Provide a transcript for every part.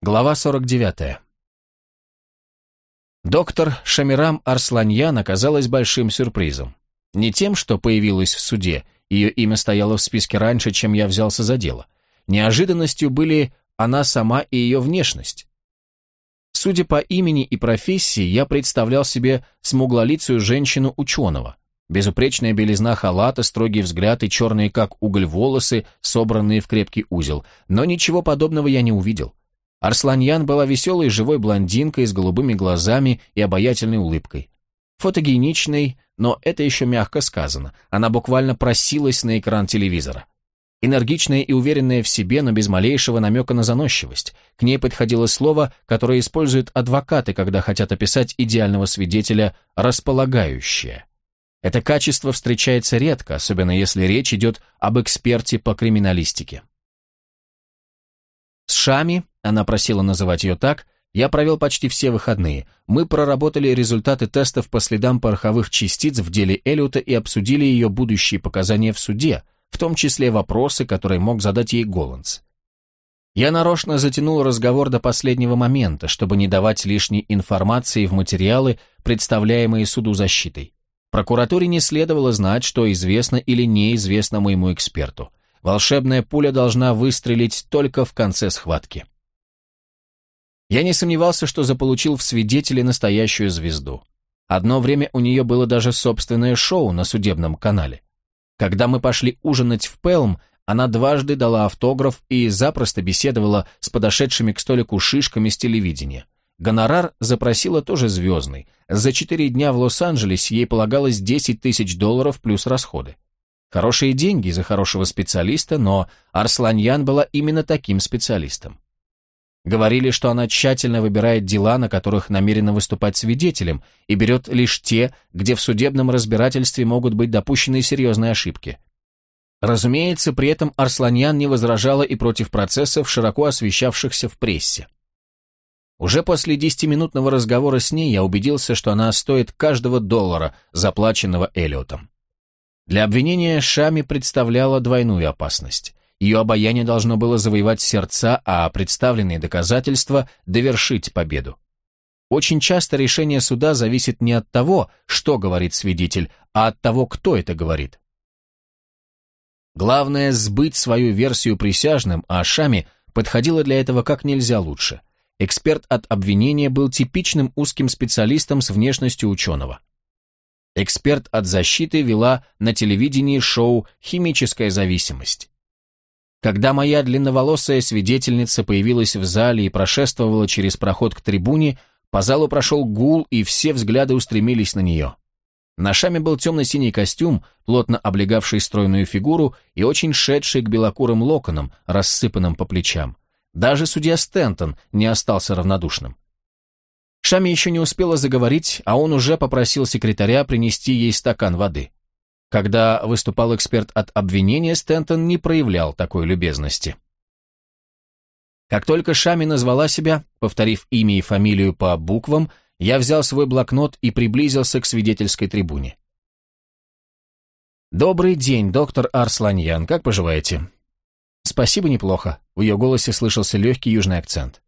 Глава 49. Доктор Шамирам Арсланьян оказалась большим сюрпризом. Не тем, что появилась в суде, ее имя стояло в списке раньше, чем я взялся за дело. Неожиданностью были она сама и ее внешность. Судя по имени и профессии, я представлял себе смуглолицую женщину-ученого. Безупречная белизна халата, строгий взгляд и черные как уголь волосы, собранные в крепкий узел. Но ничего подобного я не увидел. Арсланьян была веселой живой блондинкой с голубыми глазами и обаятельной улыбкой. Фотогеничной, но это еще мягко сказано. Она буквально просилась на экран телевизора. Энергичная и уверенная в себе, но без малейшего намека на заносчивость. К ней подходило слово, которое используют адвокаты, когда хотят описать идеального свидетеля «располагающее». Это качество встречается редко, особенно если речь идет об эксперте по криминалистике. С Шами, она просила называть ее так, я провел почти все выходные. Мы проработали результаты тестов по следам пороховых частиц в деле Эллиота и обсудили ее будущие показания в суде, в том числе вопросы, которые мог задать ей Голландс. Я нарочно затянул разговор до последнего момента, чтобы не давать лишней информации в материалы, представляемые суду защитой. Прокуратуре не следовало знать, что известно или неизвестно моему эксперту. Волшебная пуля должна выстрелить только в конце схватки. Я не сомневался, что заполучил в свидетели настоящую звезду. Одно время у нее было даже собственное шоу на судебном канале. Когда мы пошли ужинать в Пелм, она дважды дала автограф и запросто беседовала с подошедшими к столику шишками с телевидения. Гонорар запросила тоже звездный. За четыре дня в Лос-Анджелесе ей полагалось 10 тысяч долларов плюс расходы. Хорошие деньги за хорошего специалиста, но Арсланьян была именно таким специалистом. Говорили, что она тщательно выбирает дела, на которых намерена выступать свидетелем, и берет лишь те, где в судебном разбирательстве могут быть допущены серьезные ошибки. Разумеется, при этом Арсланьян не возражала и против процессов, широко освещавшихся в прессе. Уже после десятиминутного разговора с ней я убедился, что она стоит каждого доллара, заплаченного Эллиотом. Для обвинения Шами представляла двойную опасность. Ее обаяние должно было завоевать сердца, а представленные доказательства – довершить победу. Очень часто решение суда зависит не от того, что говорит свидетель, а от того, кто это говорит. Главное – сбыть свою версию присяжным, а Шами подходила для этого как нельзя лучше. Эксперт от обвинения был типичным узким специалистом с внешностью ученого. Эксперт от защиты вела на телевидении шоу «Химическая зависимость». Когда моя длинноволосая свидетельница появилась в зале и прошествовала через проход к трибуне, по залу прошел гул, и все взгляды устремились на нее. На шаме был темно-синий костюм, плотно облегавший стройную фигуру и очень шедший к белокурым локонам, рассыпанным по плечам. Даже судья Стентон не остался равнодушным. Шами еще не успела заговорить, а он уже попросил секретаря принести ей стакан воды. Когда выступал эксперт от обвинения, Стентон не проявлял такой любезности. Как только Шами назвала себя, повторив имя и фамилию по буквам, я взял свой блокнот и приблизился к свидетельской трибуне. «Добрый день, доктор Арсланьян, как поживаете?» «Спасибо, неплохо», — в ее голосе слышался легкий южный акцент.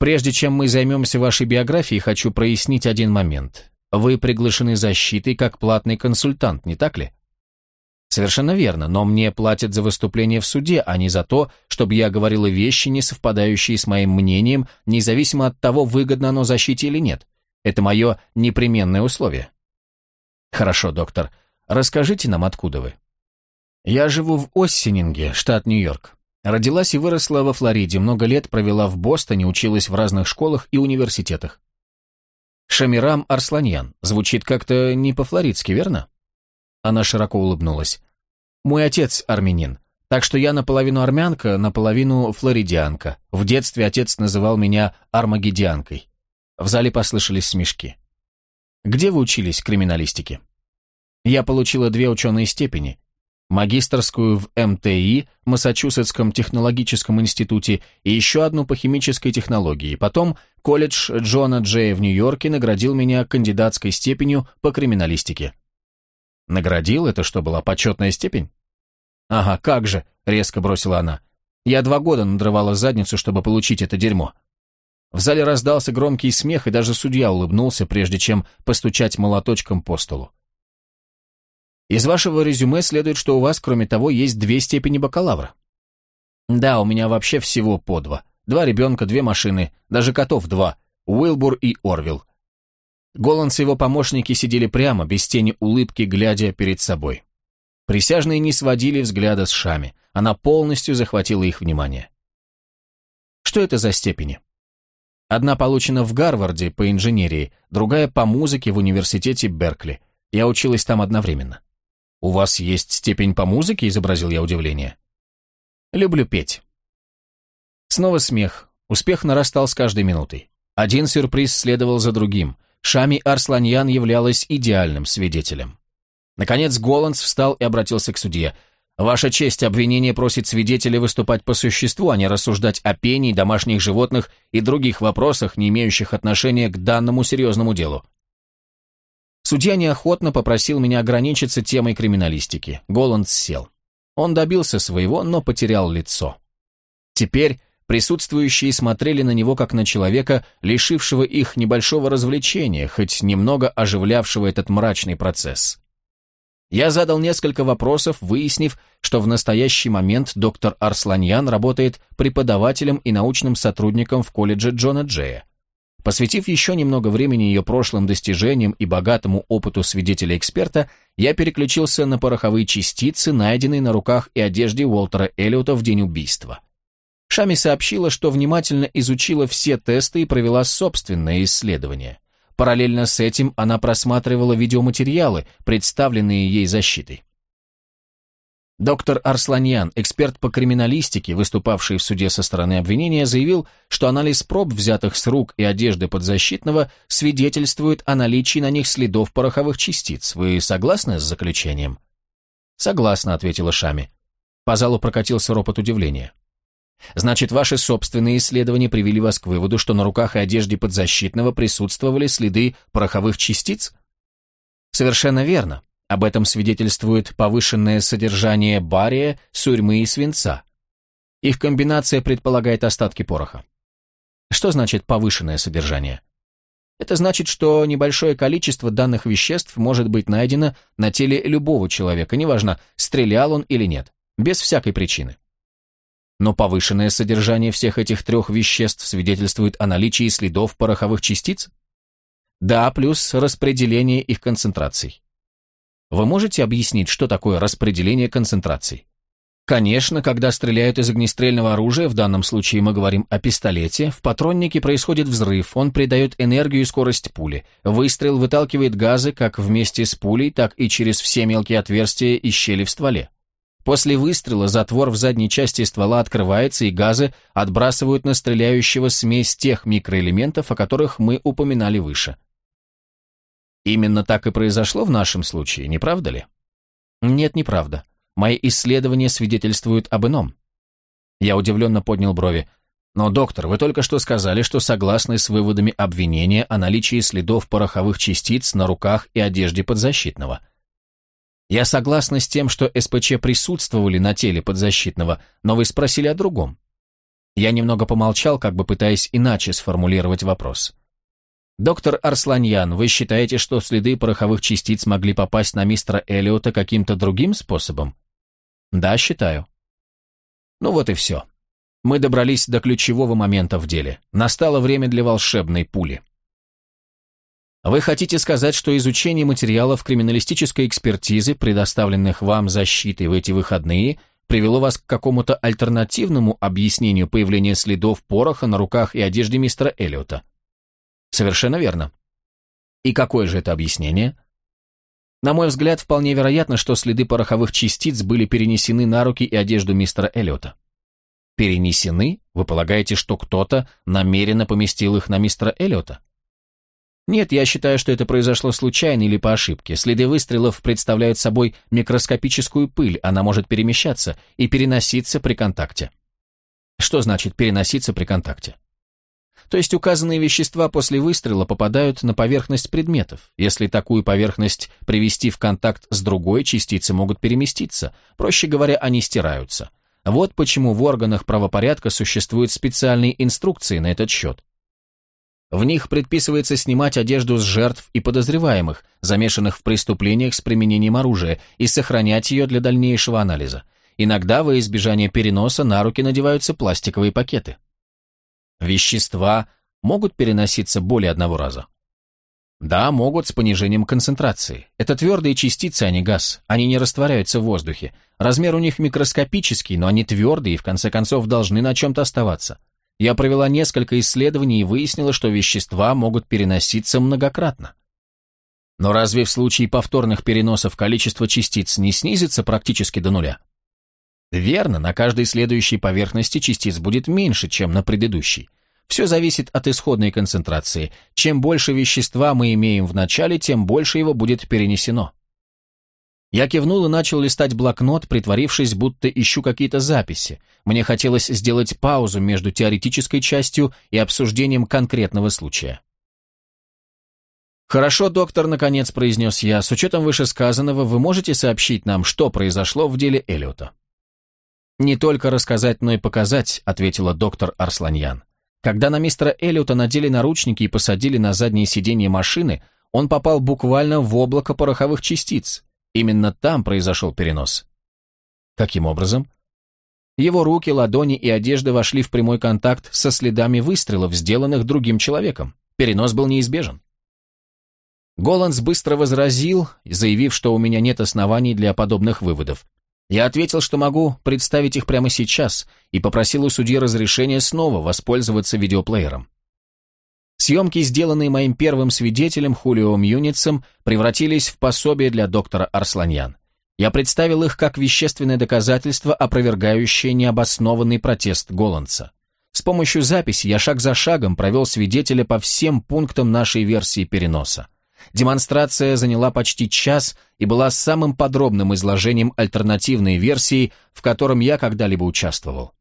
Прежде чем мы займемся вашей биографией, хочу прояснить один момент. Вы приглашены защитой как платный консультант, не так ли? Совершенно верно, но мне платят за выступление в суде, а не за то, чтобы я говорила вещи, не совпадающие с моим мнением, независимо от того, выгодно оно защите или нет. Это мое непременное условие. Хорошо, доктор. Расскажите нам, откуда вы. Я живу в Оссенинге, штат Нью-Йорк. Родилась и выросла во Флориде, много лет провела в Бостоне, училась в разных школах и университетах. Шамирам Арсланьян. Звучит как-то не по-флоридски, верно? Она широко улыбнулась. Мой отец армянин, так что я наполовину армянка, наполовину флоридианка. В детстве отец называл меня армагедианкой. В зале послышались смешки. Где вы учились криминалистике? Я получила две ученые степени, магистрскую в МТИ, Массачусетском технологическом институте и еще одну по химической технологии. Потом колледж Джона Джея в Нью-Йорке наградил меня кандидатской степенью по криминалистике. Наградил? Это что, была почетная степень? Ага, как же, резко бросила она. Я два года надрывала задницу, чтобы получить это дерьмо. В зале раздался громкий смех, и даже судья улыбнулся, прежде чем постучать молоточком по столу. Из вашего резюме следует, что у вас, кроме того, есть две степени бакалавра. Да, у меня вообще всего по два. Два ребенка, две машины, даже котов два. Уилбур и Орвилл. Голландс и его помощники сидели прямо, без тени улыбки, глядя перед собой. Присяжные не сводили взгляда с Шами. Она полностью захватила их внимание. Что это за степени? Одна получена в Гарварде по инженерии, другая по музыке в университете Беркли. Я училась там одновременно. «У вас есть степень по музыке?» – изобразил я удивление. «Люблю петь». Снова смех. Успех нарастал с каждой минутой. Один сюрприз следовал за другим. Шами Арсланьян являлась идеальным свидетелем. Наконец Голландс встал и обратился к судье. «Ваша честь, обвинение просит свидетеля выступать по существу, а не рассуждать о пении, домашних животных и других вопросах, не имеющих отношения к данному серьезному делу». Судья неохотно попросил меня ограничиться темой криминалистики. Голландс сел. Он добился своего, но потерял лицо. Теперь Присутствующие смотрели на него как на человека, лишившего их небольшого развлечения, хоть немного оживлявшего этот мрачный процесс. Я задал несколько вопросов, выяснив, что в настоящий момент доктор Арсланьян работает преподавателем и научным сотрудником в колледже Джона Джея. Посвятив еще немного времени ее прошлым достижениям и богатому опыту свидетеля-эксперта, я переключился на пороховые частицы, найденные на руках и одежде Уолтера Эллиота в день убийства. Шами сообщила, что внимательно изучила все тесты и провела собственное исследование. Параллельно с этим она просматривала видеоматериалы, представленные ей защитой. Доктор Арсланьян, эксперт по криминалистике, выступавший в суде со стороны обвинения, заявил, что анализ проб, взятых с рук и одежды подзащитного, свидетельствует о наличии на них следов пороховых частиц. Вы согласны с заключением? Согласна, ответила Шами. По залу прокатился ропот удивления. Значит, ваши собственные исследования привели вас к выводу, что на руках и одежде подзащитного присутствовали следы пороховых частиц? Совершенно верно. Об этом свидетельствует повышенное содержание бария, сурьмы и свинца. Их комбинация предполагает остатки пороха. Что значит повышенное содержание? Это значит, что небольшое количество данных веществ может быть найдено на теле любого человека, неважно, стрелял он или нет, без всякой причины. Но повышенное содержание всех этих трех веществ свидетельствует о наличии следов пороховых частиц? Да, плюс распределение их концентраций. Вы можете объяснить, что такое распределение концентраций? Конечно, когда стреляют из огнестрельного оружия, в данном случае мы говорим о пистолете, в патроннике происходит взрыв, он придает энергию и скорость пули. Выстрел выталкивает газы как вместе с пулей, так и через все мелкие отверстия и щели в стволе. После выстрела затвор в задней части ствола открывается, и газы отбрасывают на стреляющего смесь тех микроэлементов, о которых мы упоминали выше. Именно так и произошло в нашем случае, не правда ли? Нет, неправда. Мои исследования свидетельствуют об ином. Я удивленно поднял брови. Но, доктор, вы только что сказали, что согласны с выводами обвинения о наличии следов пороховых частиц на руках и одежде подзащитного. Я согласна с тем, что СПЧ присутствовали на теле подзащитного, но вы спросили о другом. Я немного помолчал, как бы пытаясь иначе сформулировать вопрос. «Доктор Арсланьян, вы считаете, что следы пороховых частиц могли попасть на мистера Эллиота каким-то другим способом?» «Да, считаю». Ну вот и все. Мы добрались до ключевого момента в деле. Настало время для волшебной пули. Вы хотите сказать, что изучение материалов криминалистической экспертизы, предоставленных вам защитой в эти выходные, привело вас к какому-то альтернативному объяснению появления следов пороха на руках и одежде мистера Эллиота? Совершенно верно. И какое же это объяснение? На мой взгляд, вполне вероятно, что следы пороховых частиц были перенесены на руки и одежду мистера Эллиота. Перенесены? Вы полагаете, что кто-то намеренно поместил их на мистера Эллиота? Нет, я считаю, что это произошло случайно или по ошибке. Следы выстрелов представляют собой микроскопическую пыль, она может перемещаться и переноситься при контакте. Что значит переноситься при контакте? То есть указанные вещества после выстрела попадают на поверхность предметов. Если такую поверхность привести в контакт с другой, частицы могут переместиться. Проще говоря, они стираются. Вот почему в органах правопорядка существуют специальные инструкции на этот счет. В них предписывается снимать одежду с жертв и подозреваемых, замешанных в преступлениях с применением оружия, и сохранять ее для дальнейшего анализа. Иногда во избежание переноса на руки надеваются пластиковые пакеты. Вещества могут переноситься более одного раза. Да, могут с понижением концентрации. Это твердые частицы, а не газ. Они не растворяются в воздухе. Размер у них микроскопический, но они твердые и в конце концов должны на чем-то оставаться. Я провела несколько исследований и выяснила, что вещества могут переноситься многократно. Но разве в случае повторных переносов количество частиц не снизится практически до нуля? Верно, на каждой следующей поверхности частиц будет меньше, чем на предыдущей. Все зависит от исходной концентрации. Чем больше вещества мы имеем в начале, тем больше его будет перенесено. Я кивнул и начал листать блокнот, притворившись, будто ищу какие-то записи. Мне хотелось сделать паузу между теоретической частью и обсуждением конкретного случая. «Хорошо, доктор», — наконец произнес я, — «с учетом вышесказанного вы можете сообщить нам, что произошло в деле Эллиота?» «Не только рассказать, но и показать», — ответила доктор Арсланьян. Когда на мистера Эллиота надели наручники и посадили на заднее сиденье машины, он попал буквально в облако пороховых частиц. Именно там произошел перенос. Каким образом? Его руки, ладони и одежда вошли в прямой контакт со следами выстрелов, сделанных другим человеком. Перенос был неизбежен. Голландс быстро возразил, заявив, что у меня нет оснований для подобных выводов. Я ответил, что могу представить их прямо сейчас, и попросил у судьи разрешения снова воспользоваться видеоплеером. Съемки, сделанные моим первым свидетелем Хулио Мьюницем, превратились в пособие для доктора Арсланьян. Я представил их как вещественное доказательство, опровергающее необоснованный протест Голландса. С помощью записи я шаг за шагом провел свидетеля по всем пунктам нашей версии переноса. Демонстрация заняла почти час и была самым подробным изложением альтернативной версии, в котором я когда-либо участвовал.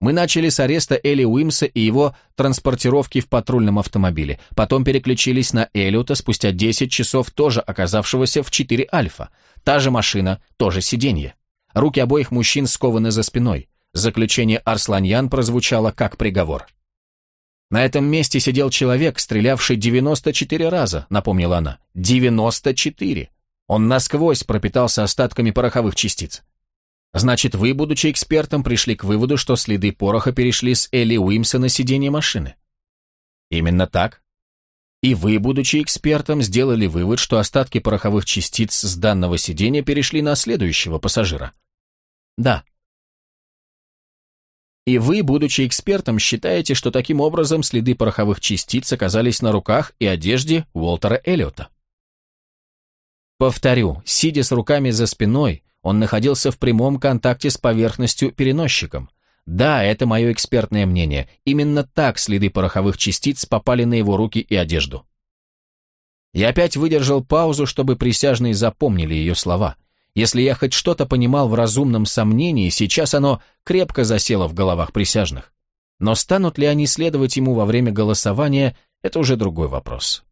Мы начали с ареста Элли Уимса и его транспортировки в патрульном автомобиле, потом переключились на Эллиота спустя 10 часов, тоже оказавшегося в 4 Альфа. Та же машина, то же сиденье. Руки обоих мужчин скованы за спиной. Заключение Арсланьян прозвучало как приговор. На этом месте сидел человек, стрелявший 94 раза, напомнила она. 94! Он насквозь пропитался остатками пороховых частиц. Значит, вы, будучи экспертом, пришли к выводу, что следы пороха перешли с Элли Уимса на сиденье машины? Именно так. И вы, будучи экспертом, сделали вывод, что остатки пороховых частиц с данного сиденья перешли на следующего пассажира? Да. И вы, будучи экспертом, считаете, что таким образом следы пороховых частиц оказались на руках и одежде Уолтера Эллиота. Повторю, сидя с руками за спиной, он находился в прямом контакте с поверхностью переносчиком. Да, это мое экспертное мнение. Именно так следы пороховых частиц попали на его руки и одежду. Я опять выдержал паузу, чтобы присяжные запомнили ее слова – если я хоть что-то понимал в разумном сомнении, сейчас оно крепко засело в головах присяжных. Но станут ли они следовать ему во время голосования, это уже другой вопрос.